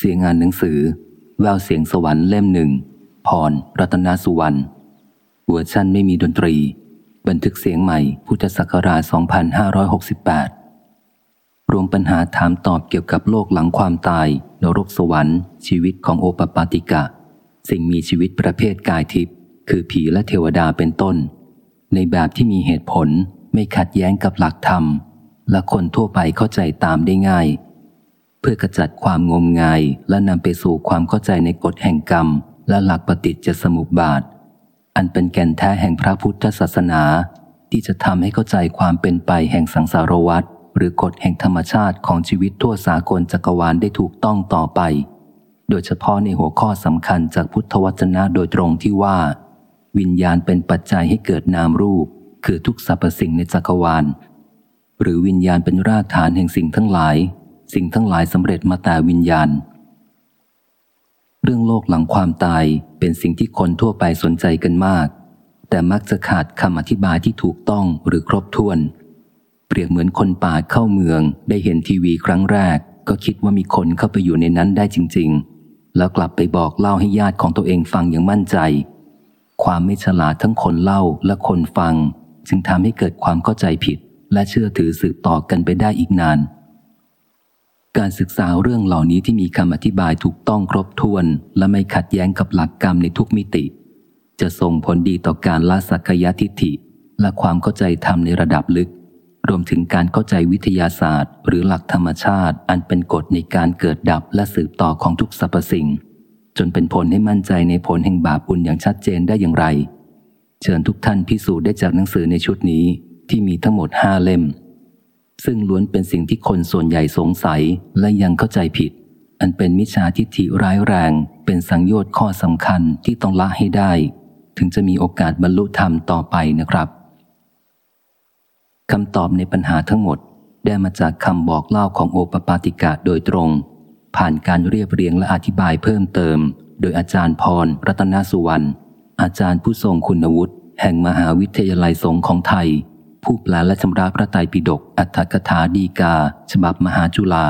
เสียงงานหนังสือ แววเสียงสวรรค์เล่มหนึ่งพร รัตนสุวรรณเวอร์ชันไม่มีดนตรี บันทึกเสียงใหม่พุทธศักราช 2568 รวมปัญหาถามตอบเกี่ยวกับโลกหลังความตาย นรกสวรรค์ ชีวิตของโอปปาติกะ สิ่งมีชีวิตประเภทกายทิพย์คือผีและเทวดาเป็นต้น ในแบบที่มีเหตุผลไม่ขัดแย้งกับหลักธรรม และคนทั่วไปเข้าใจตามได้ง่าย เพื่อกระจัดความงมงายและนำไปสู่ความเข้าใจในกฎแห่งกรรม และหลักปฏิจจสมุปบาท อันเป็นแก่นแท้แห่งพระพุทธศาสนา ที่จะทำให้เข้าใจความเป็นไปแห่งสังสารวัฏหรือกฎแห่งธรรมชาติของชีวิตทั่วสากลจักรวาลได้ถูกต้องต่อไป โดยเฉพาะในหัวข้อสำคัญจากพุทธวจนะโดยตรงที่ว่า วิญญาณเป็นปัจจัยให้เกิดนามรูป คือทุกสรรพสิ่งในจักรวาล หรือวิญญาณเป็นรากฐานแห่งสิ่งทั้งหลาย สิ่งทั้งหลายสำเร็จมาแต่วิญญาณ เรื่องโลกหลังความตายเป็นสิ่งที่คนทั่วไปสนใจกันมาก แต่มักจะขาดคำอธิบายที่ถูกต้องหรือครบถ้วน เปรียบเหมือนคนป่าเข้าเมือง ได้เห็นทีวีครั้งแรก ก็คิดว่ามีคนเข้าไปอยู่ในนั้นได้จริง ๆ แล้วกลับไปบอกเล่าให้ญาติของตัวเองฟังอย่างมั่นใจ ความไม่ฉลาดทั้งคนเล่าและคนฟัง จึงทำให้เกิดความเข้าใจผิด และเชื่อถือสืบต่อกันไปได้อีกนาน การศึกษาเรื่องเหล่านี้ที่มีคำอธิบายถูกต้องครบถ้วน และไม่ขัดแย้งกับหลักกรรมในทุกมิติ จะส่งผลดีต่อการละสักยทิฏฐิ และความเข้าใจธรรมในระดับลึก รวมถึงการเข้าใจวิทยาศาสตร์ หรือหลักธรรมชาติ อันเป็นกฎในการเกิดดับและสืบต่อของทุกสรรพสิ่ง จนเป็นผลให้มั่นใจในผลแห่งบาปบุญอย่างชัดเจนได้อย่างไร เชิญทุกท่านพิสูจน์ได้จากหนังสือในชุดนี้ที่มีทั้งหมดห้าเล่ม ซึ่งล้วนเป็นสิ่งที่คนส่วนใหญ่สงสัยและยังเข้าใจผิด อันเป็นมิจฉาทิฏฐิร้ายแรง เป็นสังโยชน์ข้อสำคัญที่ต้องละให้ได้ ถึงจะมีโอกาสบรรลุธรรมต่อไปนะครับคำตอบในปัญหาทั้งหมดได้มาจากคำบอกเล่าของโอปปาติกะโดยตรง ผ่านการเรียบเรียงและอธิบายเพิ่มเติม โดยอาจารย์พร รัตนสุวรรณอาจารย์ผู้ทรงคุณวุฒิแห่งมหาวิทยาลัยสงฆ์ของไทย ผู้แปลและชำระพระไตรปิฎกอัตถกถาดีกา ฉบับมหาจุฬา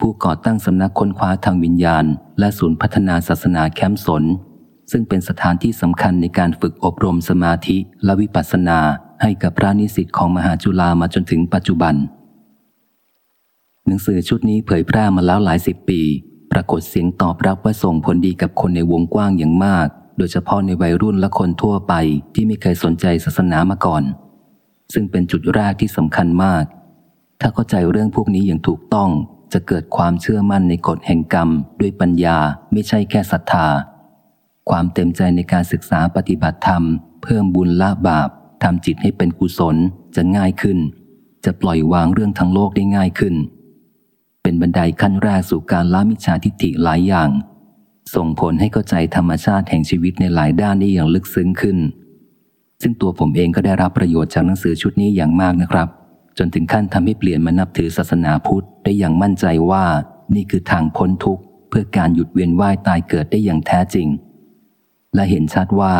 ผู้ก่อตั้งสำนักค้นคว้าทางวิญญาณ และศูนย์พัฒนาศาสนาแคมป์สน ซึ่งเป็นสถานที่สำคัญในการฝึกอบรมสมาธิและวิปัสสนาให้กับพระนิสิตของมหาจุฬามาจนถึงปัจจุบัน หนังสือชุดนี้เผยแพร่มาแล้วหลายสิบปี ปรากฏเสียงตอบรับว่าส่งผลดีกับคนในวงกว้างอย่างมาก โดยเฉพาะในวัยรุ่นและคนทั่วไปที่ไม่เคยสนใจศาสนามาก่อน ซึ่งเป็นจุดแรกที่สำคัญมาก ถ้าเข้าใจเรื่องพวกนี้อย่างถูกต้องจะเกิดความเชื่อมั่นในกฎแห่งกรรม ด้วยปัญญาไม่ใช่แค่ศรัทธา ความเต็มใจในการศึกษาปฏิบัติธรรม เพิ่มบุญละบาปทำจิตให้เป็นกุศลจะง่ายขึ้น จะปล่อยวางเรื่องทั้งโลกได้ง่ายขึ้น เป็นบันไดขั้นแรกสู่การละมิจฉาทิฏฐิหลายอย่าง ส่งผลให้เข้าใจธรรมชาติแห่งชีวิตในหลายด้านได้อย่างลึกซึ้งขึ้น ซึ่งตัวผมเองก็ได้รับประโยชน์จากหนังสือชุดนี้อย่างมากนะครับ จนถึงขั้นทำให้เปลี่ยนมานับถือศาสนาพุทธได้อย่างมั่นใจว่านี่คือทางพ้นทุกข์ เพื่อการหยุดเวียนว่ายตายเกิดได้อย่างแท้จริง และเห็นชัดว่า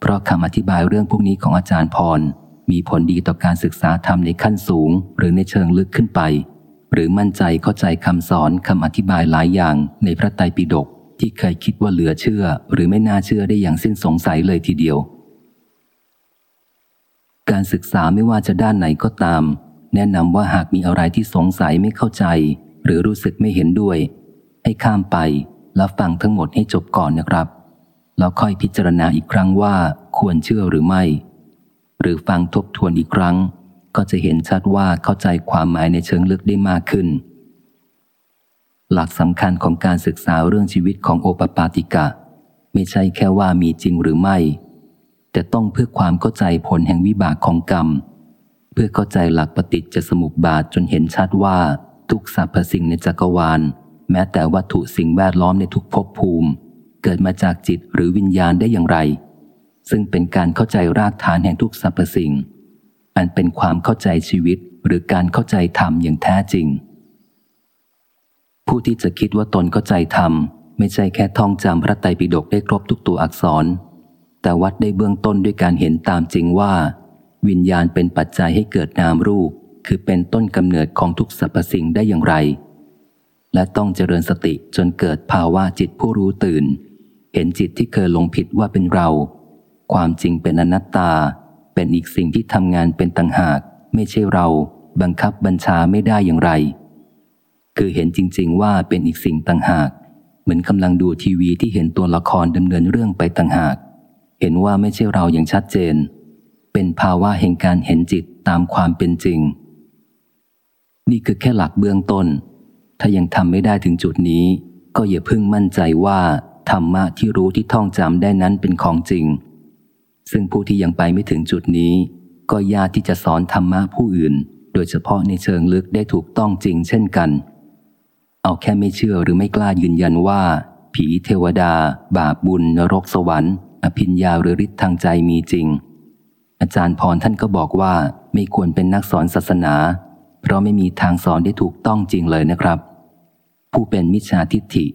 เพราะคำอธิบายเรื่องพวกนี้ของอาจารย์พร มีผลดีต่อการศึกษาธรรมในขั้นสูง หรือในเชิงลึกขึ้นไป หรือมั่นใจเข้าใจคำสอนคำอธิบายหลายอย่างในพระไตรปิฎกที่เคยคิดว่าเหลือเชื่อ หรือไม่น่าเชื่อได้อย่างสิ้นสงสัยเลยทีเดียว การศึกษาไม่ว่าจะด้านไหนก็ตาม แนะนำว่าหากมีอะไรที่สงสัยไม่เข้าใจ หรือรู้สึกไม่เห็นด้วย ให้ข้ามไปแล้วฟังทั้งหมดให้จบก่อนนะครับ แล้วค่อยพิจารณาอีกครั้งว่าควรเชื่อหรือไม่ หรือฟังทบทวนอีกครั้ง ก็จะเห็นชัดว่าเข้าใจความหมายในเชิงลึกได้มากขึ้น หลักสำคัญของการศึกษาเรื่องชีวิตของโอปปาติกะ ไม่ใช่แค่ว่ามีจริงหรือไม่ แต่ต้องเพื่อความเข้าใจผลแห่งวิบากของกรรม เพื่อเข้าใจหลักปฏิจจสมุปบาทจนเห็นชัดว่า ทุกสรรพสิ่งในจักรวาล แม้แต่วัตถุสิ่งแวดล้อมในทุกภพภูมิ เกิดมาจากจิตหรือวิญญาณได้อย่างไร ซึ่งเป็นการเข้าใจรากฐานแห่งทุกสรรพสิ่ง อันเป็นความเข้าใจชีวิตหรือการเข้าใจธรรมอย่างแท้จริง ผู้ที่จะคิดว่าตนเข้าใจธรรมไม่ใช่แค่ท่องจำพระไตรปิฎกได้ครบทุกตัวอักษร แต่วัดได้เบื้องต้นด้วยการเห็นตามจริงว่า วิญญาณเป็นปัจจัยให้เกิดนามรูป คือเป็นต้นกำเนิดของทุกสรรพสิ่งได้อย่างไร และต้องเจริญสติจนเกิดภาวะจิตผู้รู้ตื่น เห็นจิตที่เคยหลงผิดว่าเป็นเรา ความจริงเป็นอนัตตา เป็นอีกสิ่งที่ทำงานเป็นต่างหาก ไม่ใช่เรา บังคับบัญชาไม่ได้อย่างไร คือเห็นจริง ๆ ว่าเป็นอีกสิ่งต่างหาก เหมือนกำลังดูทีวีที่เห็นตัวละครดำเนินเรื่องไปต่างหาก เห็นว่าไม่ใช่เราอย่างชัดเจน เป็นภาวะแห่งการเห็นจิตตามความเป็นจริง นี่คือแค่หลักเบื้องต้น ถ้ายังทำไม่ได้ถึงจุดนี้ ก็อย่าเพิ่งมั่นใจว่าธรรมะที่รู้ที่ท่องจำได้นั้นเป็นของจริง ซึ่งผู้ที่ยังไปไม่ถึงจุดนี้ ก็ยากที่จะสอนธรรมะผู้อื่น โดยเฉพาะในเชิงลึกได้ถูกต้องจริงเช่นกัน เอาแค่ไม่เชื่อหรือไม่กล้ายืนยันว่า ผีเทวดา บาปบุญนรกสวรรค์ อภิญญาหรือฤทธิ์ทางใจมีจริง อาจารย์พรท่านก็บอกว่าไม่ควรเป็นนักสอนศาสนา เพราะไม่มีทางสอนได้ถูกต้องจริงเลยนะครับ ผู้เป็นมิจฉาทิฏฐิ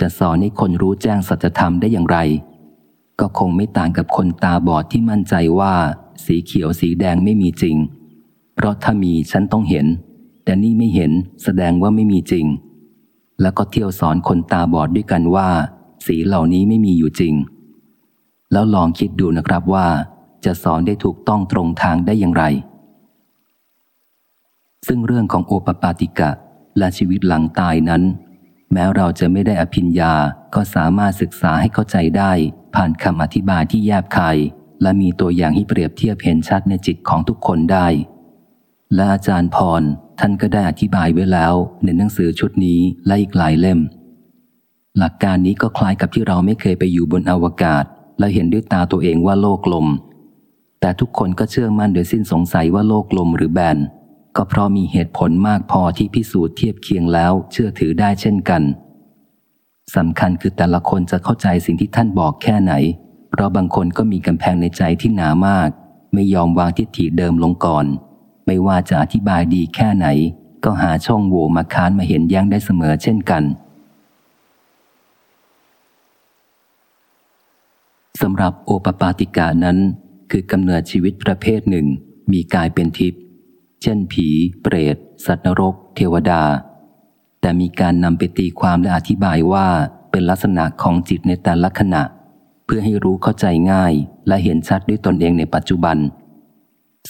จะสอนให้คนรู้แจ้งสัจธรรมได้อย่างไร ก็คงไม่ต่างกับคนตาบอดที่มั่นใจว่าสีเขียวสีแดงไม่มีจริง เพราะถ้ามีฉันต้องเห็น แต่นี่ไม่เห็นแสดงว่าไม่มีจริง แล้วก็เที่ยวสอนคนตาบอดด้วยกันว่า สีเหล่านี้ไม่มีอยู่จริง แล้วลองคิดดูนะครับว่า จะสอนได้ถูกต้องตรงทางได้อย่างไร ซึ่งเรื่องของโอปปาติกะและชีวิตหลังตายนั้น แม้เราจะไม่ได้อภิญญาก็สามารถศึกษาให้เข้าใจได้ ผ่านคำอธิบายที่แยบคาย และมีตัวอย่างให้เปรียบเทียบเห็นชัดในจิตของทุกคนได้ และอาจารย์พรท่านก็ได้อธิบายไว้แล้วในหนังสือชุดนี้และอีกหลายเล่ม หลักการนี้ก็คล้ายกับที่เราไม่เคยไปอยู่บนอวกาศ และเห็นด้วยตาตัวเองว่าโลกลม แต่ทุกคนก็เชื่อมั่นโดยสิ้นสงสัยว่าโลกลมหรือแบน ก็เพราะมีเหตุผลมากพอที่พิสูจน์เทียบเคียงแล้วเชื่อถือได้เช่นกันสำคัญคือแต่ละคนจะเข้าใจสิ่งที่ท่านบอกแค่ไหน เพราะบางคนก็มีกำแพงในใจที่หนามาก ไม่ยอมวางทิฏฐิเดิมลงก่อน ไม่ว่าจะอธิบายดีแค่ไหน ก็หาช่องโหว่มาค้านมาเห็นแย้งได้เสมอเช่นกัน สำหรับโอปปาติกานั้น คือกำเนิดชีวิตประเภทหนึ่ง มีกายเป็นทิพย์เช่นผี เปรต สัตว์นรก เทวดา แต่มีการนำไปตีความและอธิบายว่าเป็นลักษณะของจิตในแต่ละขณะ เพื่อให้รู้เข้าใจง่ายและเห็นชัดด้วยตนเองในปัจจุบัน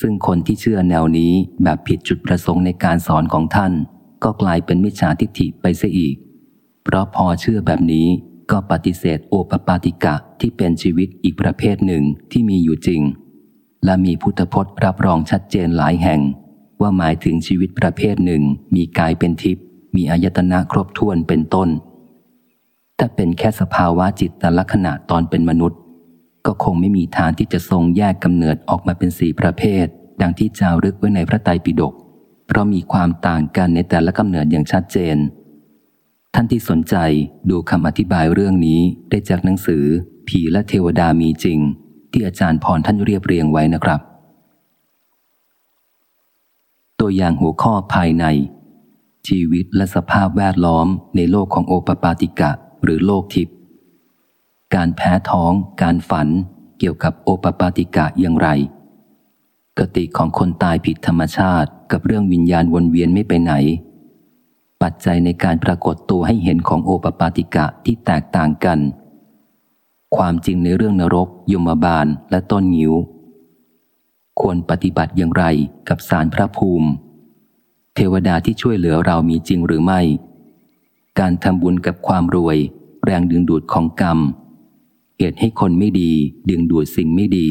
ซึ่งคนที่เชื่อแนวนี้แบบผิดจุดประสงค์ในการสอนของท่าน ก็กลายเป็นมิจฉาทิฏฐิไปเสียอีก เพราะพอเชื่อแบบนี้ ก็ปฏิเสธโอปปาติกะที่เป็นชีวิตอีกประเภทหนึ่งที่มีอยู่จริง และมีพุทธพจน์รับรองชัดเจนหลายแห่ง ว่าหมายถึงชีวิตประเภทหนึ่ง มีกายเป็นทิพย์มีอายตนะครบถ้วนเป็นต้น ถ้าเป็นแค่สภาวะจิตแต่ละขณะตอนเป็นมนุษย์ ก็คงไม่มีทางที่จะทรงแยกกำเนิดออกมาเป็นสี่ประเภท ดังที่จารึกไว้ในพระไตรปิฎกเพราะมีความต่างกันในแต่ละกำเนิดอย่างชัดเจน ท่านที่สนใจดูคำอธิบายเรื่องนี้ได้จากหนังสือ ผีและเทวดามีจริง ที่อาจารย์พรท่านเรียบเรียงไว้นะครับ ตัวอย่างหัวข้อภายใน ชีวิตและสภาพแวดล้อมในโลกของโอปปาติกะ หรือโลกทิพย์การแพ้ท้อง การฝัน เกี่ยวกับโอปปาติกะอย่างไรกติของคนตายผิดธรรมชาติ กับเรื่องวิญญาณวนเวียนไม่ไปไหน ปัจจัยในการปรากฏตัวให้เห็นของโอปปาติกะที่แตกต่างกัน ความจริงในเรื่องนรก ยมบาลและต้นงิ้วควรปฏิบัติอย่างไรกับสารพระภูมิ เทวดาที่ช่วยเหลือเรามีจริงหรือไม่ การทำบุญกับความรวย แรงดึงดูดของกรรม เหตุให้คนไม่ดี ดึงดูดสิ่งไม่ดี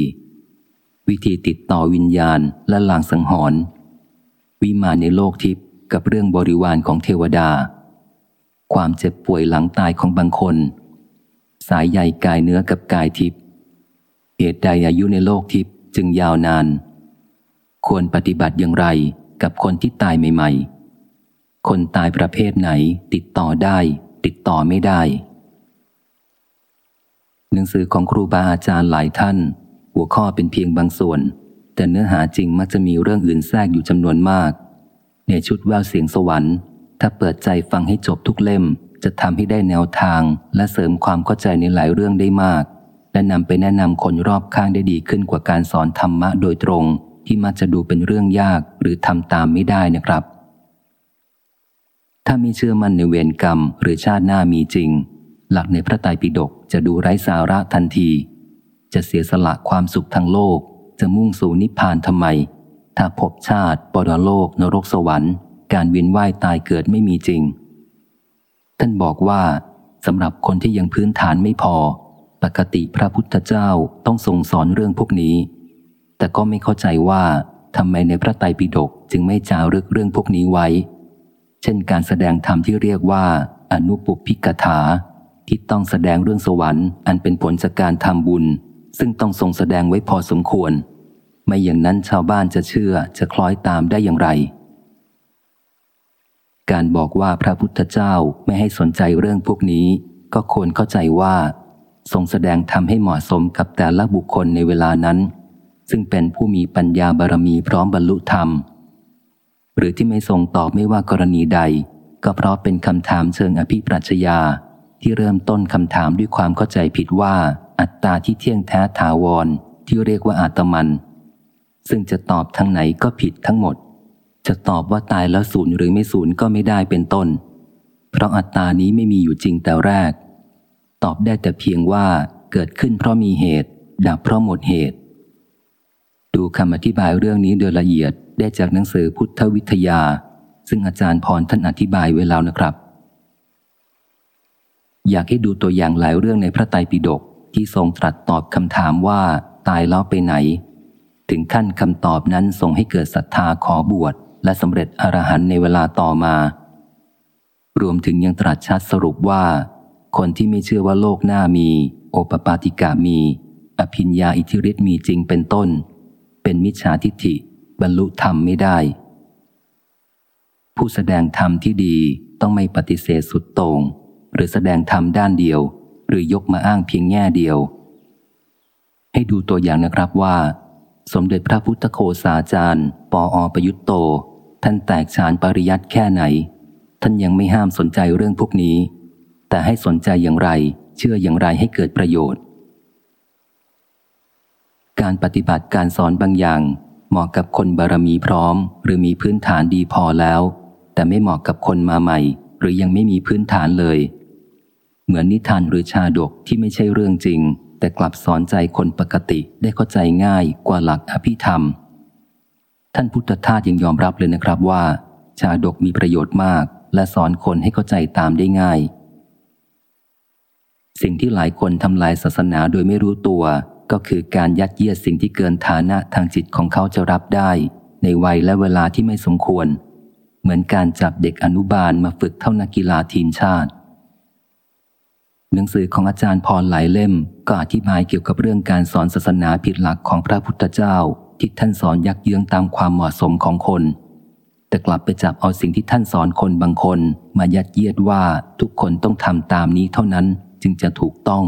วิธีติดต่อวิญญาณและลางสังหรณ์วิมานในโลกทิพย์ กับเรื่องบริวารของเทวดา ความเจ็บป่วยหลังตายของบางคน สายใยกายเนื้อกับกายทิพย์เหตุใดอายุในโลกทิพย์จึงยาวนาน ควรปฏิบัติอย่างไรกับคนที่ตายใหม่ ๆ คนตายประเภทไหนติดต่อได้ ติดต่อไม่ได้ หนังสือของครูบาอาจารย์หลายท่าน หัวข้อเป็นเพียงบางส่วน แต่เนื้อหาจริงมักจะมีเรื่องอื่นแทรกอยู่จำนวนมาก ในชุดแววเสียงสวรรค์ ถ้าเปิดใจฟังให้จบทุกเล่ม จะทำให้ได้แนวทางและเสริมความเข้าใจในหลายเรื่องได้มาก และนำไปแนะนำคนรอบข้างได้ดีขึ้นกว่าการสอนธรรมะโดยตรง ที่มักจะดูเป็นเรื่องยากหรือทำตามไม่ได้นะครับ ถ้าม่เชื่อมั่นในเวรกรรมหรือชาติหน้ามีจริง หลักในพระไตรปิฎกจะดูไร้สาระทันที จะเสียสละความสุขทางโลก จะมุ่งสู่นิพพานทำไม ถ้าพบชาติปรโลก นรกสวรรค์ การเวียนว่ายตายเกิดไม่มีจริง ท่านบอกว่าสำหรับคนที่ยังพื้นฐานไม่พอ ปกติพระพุทธเจ้าต้องทรงสอนเรื่องพวกนี้ แต่ก็ไม่เข้าใจว่าทำไมในพระไตรปิฎกจึงไม่จารึกเรื่องพวกนี้ไว้ เช่นการแสดงธรรมที่เรียกว่า อนุปุพิกถา ที่ต้องแสดงเรื่องสวรรค์ อันเป็นผลจากการทำบุญ ซึ่งต้องทรงแสดงไว้พอสมควร ไม่อย่างนั้นชาวบ้านจะเชื่อจะคล้อยตามได้อย่างไร การบอกว่าพระพุทธเจ้าไม่ให้สนใจเรื่องพวกนี้ ก็ควรเข้าใจว่า ทรงแสดงธรรมให้เหมาะสมกับแต่ละบุคคลในเวลานั้น ซึ่งเป็นผู้มีปัญญาบารมีพร้อมบรรลุธรรม หรือที่ไม่ทรงตอบไม่ว่ากรณีใด ก็เพราะเป็นคำถามเชิงอภิปรัชญาที่เริ่มต้นคำถามด้วยความเข้าใจผิดว่า อัตตาที่เที่ยงแท้ถาวรที่เรียกว่าอาตมัน ซึ่งจะตอบทั้งไหนก็ผิดทั้งหมด จะตอบว่าตายแล้วศูนย์หรือไม่ศูนย์ก็ไม่ได้เป็นต้น เพราะอัตตานี้ไม่มีอยู่จริงแต่แรก ตอบได้แต่เพียงว่าเกิดขึ้นเพราะมีเหตุ ดับเพราะหมดเหตุ ดูคำอธิบายเรื่องนี้โดยละเอียดได้จากหนังสือพุทธวิทยา ซึ่งอาจารย์พรท่านอธิบายไว้แล้วนะครับ อยากให้ดูตัวอย่างหลายเรื่องในพระไตรปิฎกที่ทรงตรัสตอบคำถามว่าตายแล้วไปไหน ถึงขั้นคำตอบนั้นส่งให้เกิดศรัทธาขอบวช และสำเร็จอรหันในเวลาต่อมา รวมถึงยังตรัสชัดสรุปว่า คนที่ไม่เชื่อว่าโลกหน้ามี โอปปาติกามี อภิญญาอิทธิฤทธิ์มีจริงเป็นต้น เป็นมิจฉาทิฏฐิ บรรลุธรรมไม่ได้ ผู้แสดงธรรมที่ดีต้องไม่ปฏิเสธสุดโต่งหรือแสดงธรรมด้านเดียว หรือยกมาอ้างเพียงแง่เดียว ให้ดูตัวอย่างนะครับว่า สมเด็จพระพุทธโคสาจารย์ ปออประยุตโต ท่านแตกฉานปริยัติแค่ไหน ท่านยังไม่ห้ามสนใจเรื่องพวกนี้ แต่ให้สนใจอย่างไร เชื่ออย่างไรให้เกิดประโยชน์ การปฏิบัติการสอนบางอย่าง เหมาะกับคนบารมีพร้อม หรือมีพื้นฐานดีพอแล้ว แต่ไม่เหมาะกับคนมาใหม่ หรือยังไม่มีพื้นฐานเลย เหมือนนิทานหรือชาดกที่ไม่ใช่เรื่องจริง แต่กลับสอนใจคนปกติได้เข้าใจง่ายกว่าหลักอภิธรรม ท่านพุทธทาสยังยอมรับเลยนะครับว่า ชาดกมีประโยชน์มาก และสอนคนให้เข้าใจตามได้ง่าย สิ่งที่หลายคนทำลายศาสนาโดยไม่รู้ตัว ก็คือการยัดเยียดสิ่งที่เกินฐานะทางจิตของเขาจะรับได้ ในวัยและเวลาที่ไม่สมควร เหมือนการจับเด็กอนุบาลมาฝึกเท่านักกีฬาทีมชาติ หนังสือของอาจารย์พรหลายเล่ม ก็อธิบายเกี่ยวกับเรื่องการสอนศาสนาผิดหลักของพระพุทธเจ้า ที่ท่านสอนยักเยื้องตามความเหมาะสมของคน แต่กลับไปจับเอาสิ่งที่ท่านสอนคนบางคน มายัดเยียดว่าทุกคนต้องทำตามนี้เท่านั้นจึงจะถูกต้อง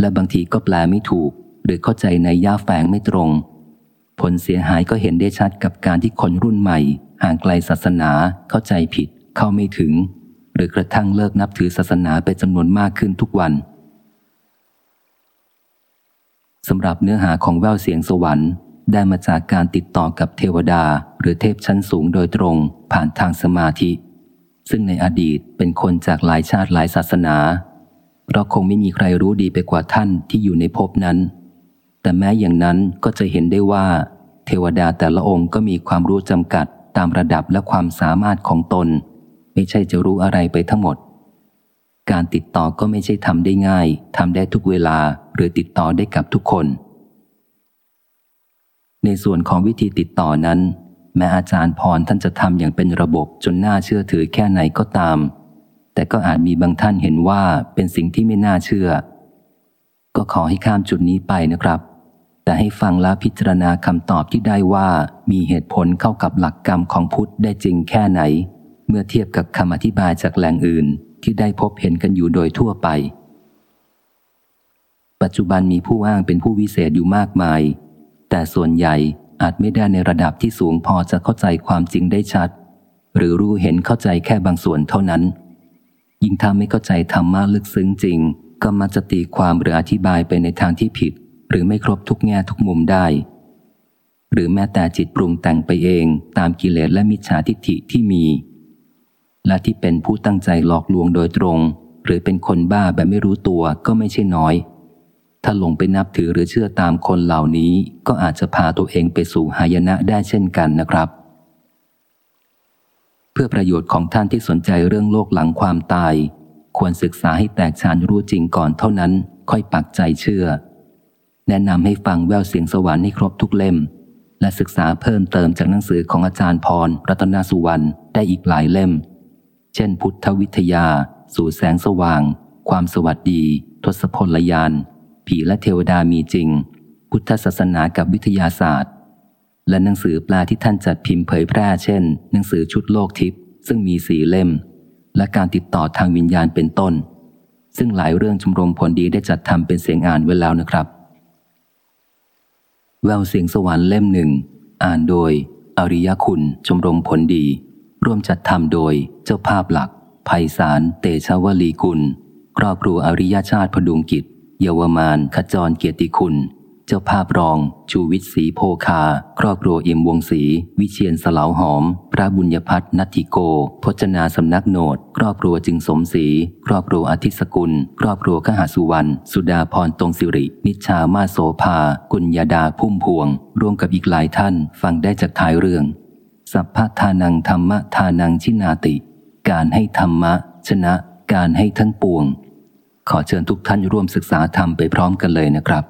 และบางทีก็แปลไม่ถูก หรือเข้าใจในย่าแฝงไม่ตรง ผลเสียหายก็เห็นได้ชัดกับการที่คนรุ่นใหม่ ห่างไกลศาสนาเข้าใจผิด เข้าไม่ถึง หรือกระทั่งเลิกนับถือศาสนาไปจำนวนมากขึ้นทุกวันสำหรับเนื้อหาของแววเสียงสวรรค์ ได้มาจากการติดต่อกับเทวดา หรือเทพชั้นสูงโดยตรงผ่านทางสมาธิ ซึ่งในอดีตเป็นคนจากหลายชาติหลายศาสนาเราคงไม่มีใครรู้ดีไปกว่าท่านที่อยู่ในภพนั้น แต่แม้อย่างนั้นก็จะเห็นได้ว่า เทวดาแต่ละองค์ก็มีความรู้จำกัดตามระดับและความสามารถของตน ไม่ใช่จะรู้อะไรไปทั้งหมด การติดต่อก็ไม่ใช่ทำได้ง่ายทำได้ทุกเวลาหรือติดต่อได้กับทุกคน ในส่วนของวิธีติดต่อนั้น แม้อาจารย์พรท่านจะทำอย่างเป็นระบบจนน่าเชื่อถือแค่ไหนก็ตาม แต่ก็อาจมีบางท่านเห็นว่าเป็นสิ่งที่ไม่น่าเชื่อ ก็ขอให้ข้ามจุดนี้ไปนะครับแต่ให้ฟังและพิจารณาคำตอบที่ได้ว่ามีเหตุผลเข้ากับหลักกรรมของพุทธได้จริงแค่ไหน เมื่อเทียบกับคำอธิบายจากแหล่งอื่นที่ได้พบเห็นกันอยู่โดยทั่วไป ปัจจุบันมีผู้อ้างเป็นผู้วิเศษอยู่มากมาย แต่ส่วนใหญ่อาจไม่ได้ในระดับที่สูงพอจะเข้าใจความจริงได้ชัด หรือรู้เห็นเข้าใจแค่บางส่วนเท่านั้น ยิ่งทำไม่เข้าใจธรรมะลึกซึ้งจริง ก็มาจะตีความหรืออธิบายไปในทางที่ผิด หรือไม่ครบทุกแง่ทุกมุมได้ หรือแม้แต่จิตปรุงแต่งไปเองตามกิเลสและมิจฉาทิฏฐิที่มี และที่เป็นผู้ตั้งใจหลอกลวงโดยตรง หรือเป็นคนบ้าแบบไม่รู้ตัวก็ไม่ใช่น้อย ถ้าหลงไปนับถือหรือเชื่อตามคนเหล่านี้ก็อาจจะพาตัวเองไปสู่หายนะได้เช่นกันนะครับ เพื่อประโยชน์ของท่านที่สนใจเรื่องโลกหลังความตาย ควรศึกษาให้แตกฉานรู้จริงก่อนเท่านั้น ค่อยปักใจเชื่อ แนะนำให้ฟังแววเสียงสวรรค์ให้ครบทุกเล่มและศึกษาเพิ่มเติมจากหนังสือของอาจารย์พร รัตนสุวรรณได้อีกหลายเล่ม เช่น พุทธวิทยา สู่แสงสว่าง ความสวัสดี ทศพลยาน ผีและเทวดามีจริง พุทธศาสนากับวิทยาศาสตร์ และหนังสือแปลที่ท่านจัดพิมพ์เผยแพร่เช่น หนังสือชุดโลกทิพย์ซึ่งมีสีเล่ม และการติดต่อทางวิญญาณเป็นต้น ซึ่งหลายเรื่องชมรมผลดีได้จัดทำเป็นเสียงอ่านไว้แล้วนะครับ แววเสียงสวรรค์เล่มหนึ่ง อ่านโดย อริยคุณชมรมผลดี ร่วมจัดทำโดยเจ้าภาพหลักภัยสารเตชวลีกุล ครอบครัวอริยชาติพดุงกิจ เยาวมานขจรเกียรติคุณ เจ้าภาพรอง ชูวิทย์ศรีโพคา ครอบครัวเอี่ยมวงศรีวิเชียนสลาวหอม พระบุญญพัฒนัติโก พจนาสำนักโนดครอบครัวจึงสมศรีครอบครัวอาทิตสกุล ครอบครัวขหาสุวรรณสุดาพรตรงสิริ นิชามาโสภา กุญญาดาพุ่มพวง ร่วมกับอีกหลายท่านฟังได้จากท้ายเรื่อง สัพพทานังธรรมทานังชินาติ การให้ธรรมะ ชนะ การให้ทั้งปวง ขอเชิญทุกท่านร่วมศึกษาธรรมไปพร้อมกันเลยนะครับ